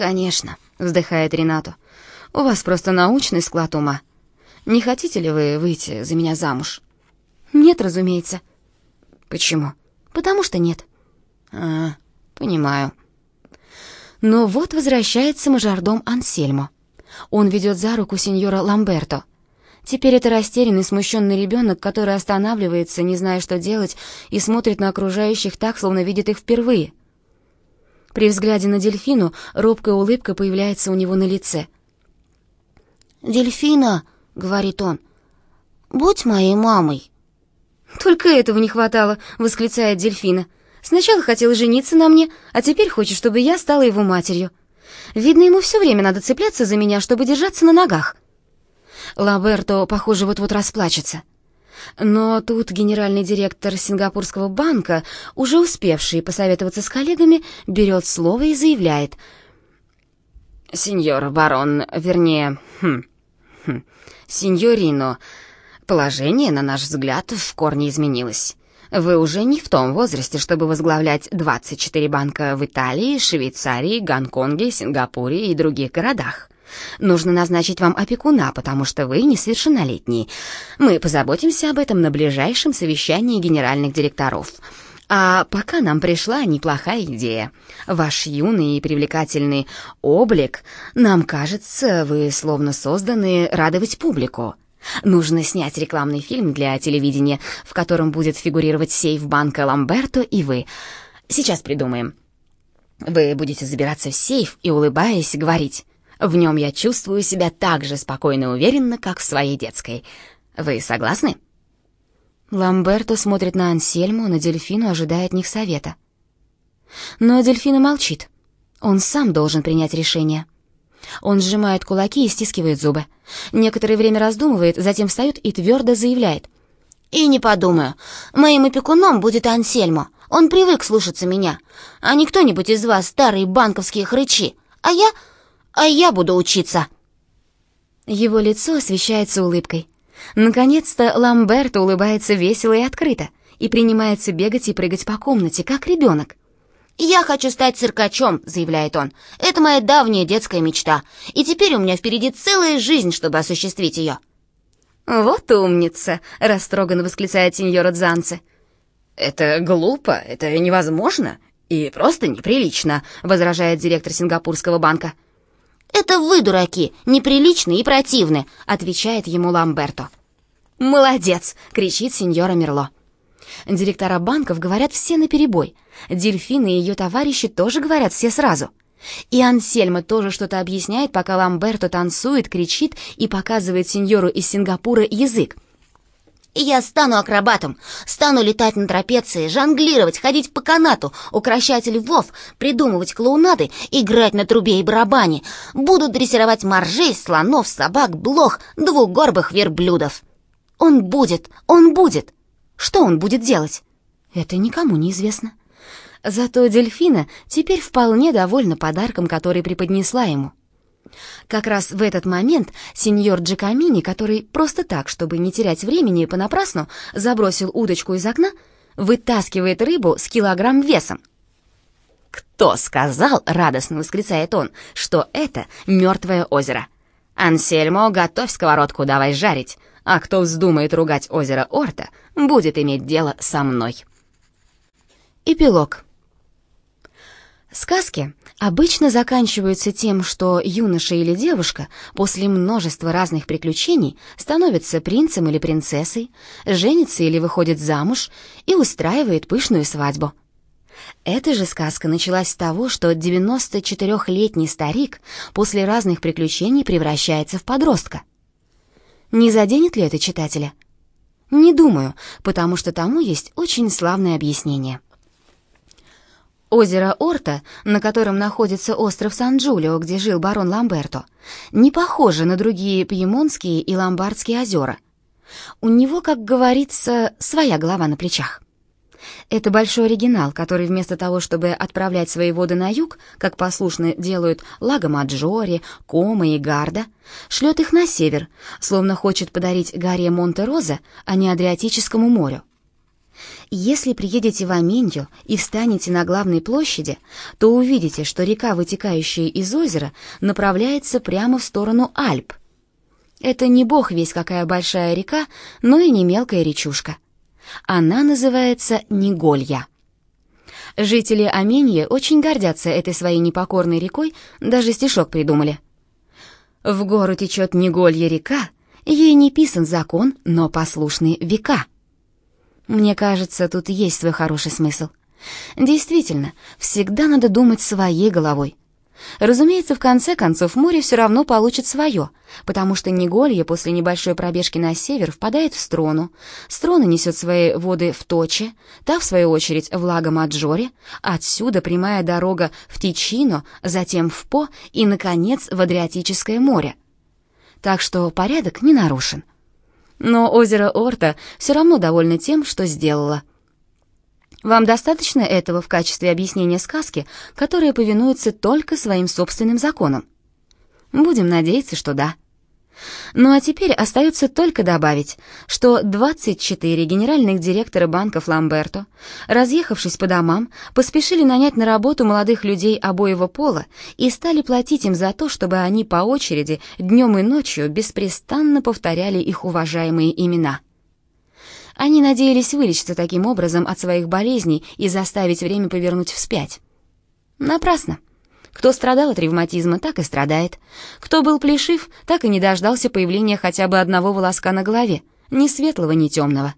«Конечно», — вздыхает Ренато. «У вас просто научный склад ума. Не хотите ли вы выйти за меня замуж?» «Нет, разумеется». «Почему?» «Потому что нет». «А, понимаю». Но вот возвращается мажордом Ансельмо. Он ведет за руку сеньора Ламберто. Теперь это растерянный, смущенный ребенок, который останавливается, не зная, что делать, и смотрит на окружающих так, словно видит их впервые. При взгляде на дельфину робкая улыбка появляется у него на лице. «Дельфина», — говорит он, — «будь моей мамой». «Только этого не хватало», — восклицает дельфина. «Сначала хотел жениться на мне, а теперь хочет, чтобы я стала его матерью. Видно, ему все время надо цепляться за меня, чтобы держаться на ногах». Лаберто, похоже, вот-вот расплачется. Но тут генеральный директор Сингапурского банка, уже успевший посоветоваться с коллегами, берет слово и заявляет. «Сеньор барон, вернее, хм, хм, сеньорино, положение, на наш взгляд, в корне изменилось». Вы уже не в том возрасте, чтобы возглавлять 24 банка в Италии, Швейцарии, Гонконге, Сингапуре и других городах. Нужно назначить вам опекуна, потому что вы несовершеннолетний. Мы позаботимся об этом на ближайшем совещании генеральных директоров. А пока нам пришла неплохая идея. Ваш юный и привлекательный облик, нам кажется, вы словно созданы радовать публику. Нужно снять рекламный фильм для телевидения, в котором будет фигурировать сейф банка Ламберто и вы. Сейчас придумаем. Вы будете забираться в сейф и, улыбаясь, говорить в нем я чувствую себя так же спокойно и уверенно, как в своей детской. Вы согласны?» Ламберто смотрит на Ансельму, на Дельфину, ожидая от них совета. Но Дельфина молчит. Он сам должен принять решение. Он сжимает кулаки и стискивает зубы. Некоторое время раздумывает, затем встает и твердо заявляет. «И не подумаю. Моим опекуном будет Ансельмо. Он привык слушаться меня. А не кто-нибудь из вас старые банковские хрычи. А я а я буду учиться». Его лицо освещается улыбкой. Наконец-то Ламберто улыбается весело и открыто и принимается бегать и прыгать по комнате, как ребенок. «Я хочу стать циркачом», — заявляет он. «Это моя давняя детская мечта, и теперь у меня впереди целая жизнь, чтобы осуществить ее». «Вот умница!» — растроганно восклицает сеньора Дзанце. «Это глупо, это невозможно и просто неприлично», — возражает директор Сингапурского банка. «Это вы, дураки, неприличны и противны», — отвечает ему Ламберто. «Молодец!» — кричит сеньора Мерло. Директора банков говорят все наперебой. Дельфины и ее товарищи тоже говорят все сразу. И Ансельма тоже что-то объясняет, пока Ламберто танцует, кричит и показывает сеньору из Сингапура язык. Я стану акробатом, стану летать на трапеции, жонглировать, ходить по канату, укращать львов, придумывать клоунады, играть на трубе и барабане. Буду дрессировать моржей, слонов, собак, блох, двугорбых верблюдов. Он будет, он будет. Что он будет делать? Это никому не известно. Зато дельфина теперь вполне довольна подарком, который преподнесла ему. Как раз в этот момент сеньор Джакамини, который просто так, чтобы не терять времени понапрасну, забросил удочку из окна, вытаскивает рыбу с килограмм весом. «Кто сказал, — радостно восклицает он, — что это мертвое озеро? Ансельмо, готовь сковородку, давай жарить, а кто вздумает ругать озеро Орта, будет иметь дело со мной». Эпилог. Сказки обычно заканчиваются тем, что юноша или девушка после множества разных приключений становится принцем или принцессой, женится или выходит замуж и устраивает пышную свадьбу. Эта же сказка началась с того, что 94-летний старик после разных приключений превращается в подростка. Не заденет ли это читателя? Не думаю, потому что тому есть очень славное объяснение. Озеро Орта, на котором находится остров Сан-Джулио, где жил барон Ламберто, не похоже на другие пьемонтские и ломбардские озера. У него, как говорится, своя голова на плечах. Это большой оригинал, который вместо того, чтобы отправлять свои воды на юг, как послушно делают Лаго Маджоре, Кома и Гарда, шлет их на север, словно хочет подарить горе Монте-Роза, а не Адриатическому морю. Если приедете в Аминью и встанете на главной площади, то увидите, что река, вытекающая из озера, направляется прямо в сторону Альп. Это не бог весь какая большая река, но и не мелкая речушка. Она называется Ниголья. Жители Аменьи очень гордятся этой своей непокорной рекой, даже стишок придумали. В гору течет Ниголья река, ей не писан закон, но послушны века. Мне кажется, тут есть свой хороший смысл. Действительно, всегда надо думать своей головой. Разумеется, в конце концов море все равно получит свое, потому что Неголье после небольшой пробежки на север впадает в Строну. Строна несет свои воды в Точе, та, в свою очередь, в Лаго-Маджоре, отсюда прямая дорога в Тичино, затем в По и, наконец, в Адриатическое море. Так что порядок не нарушен. Но озеро Орта все равно довольно тем, что сделало — вам достаточно этого в качестве объяснения сказки, которая повинуется только своим собственным законам? Будем надеяться, что да. Ну а теперь остается только добавить, что 24 генеральных директора банков Ламберто, разъехавшись по домам, поспешили нанять на работу молодых людей обоего пола и стали платить им за то, чтобы они по очереди днем и ночью беспрестанно повторяли их уважаемые имена — они надеялись вылечиться таким образом от своих болезней и заставить время повернуть вспять. Напрасно. Кто страдал от ревматизма, так и страдает. Кто был плешив, так и не дождался появления хотя бы одного волоска на голове, ни светлого, ни темного.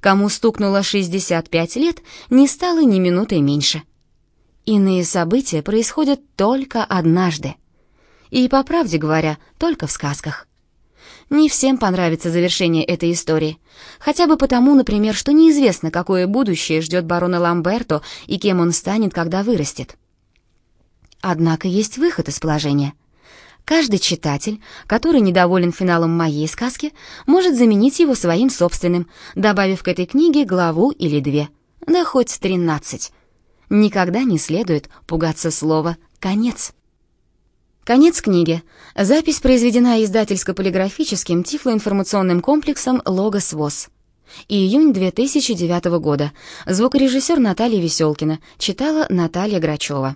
Кому стукнуло 65 лет, не стало ни минуты меньше. Иные события происходят только однажды. И, по правде говоря, только в сказках. Не всем понравится завершение этой истории. Хотя бы потому, например, что неизвестно, какое будущее ждет барона Ламберто и кем он станет, когда вырастет. Однако есть выход из положения. Каждый читатель, который недоволен финалом моей сказки, может заменить его своим собственным, добавив к этой книге главу или две, да хоть тринадцать. Никогда не следует пугаться слова «конец». Конец книги. Запись произведена издательско-полиграфическим тифлоинформационным комплексом «Логос ВОЗ». Июнь 2009 года. Звукорежиссер Наталья Веселкина. Читала Наталья Грачева.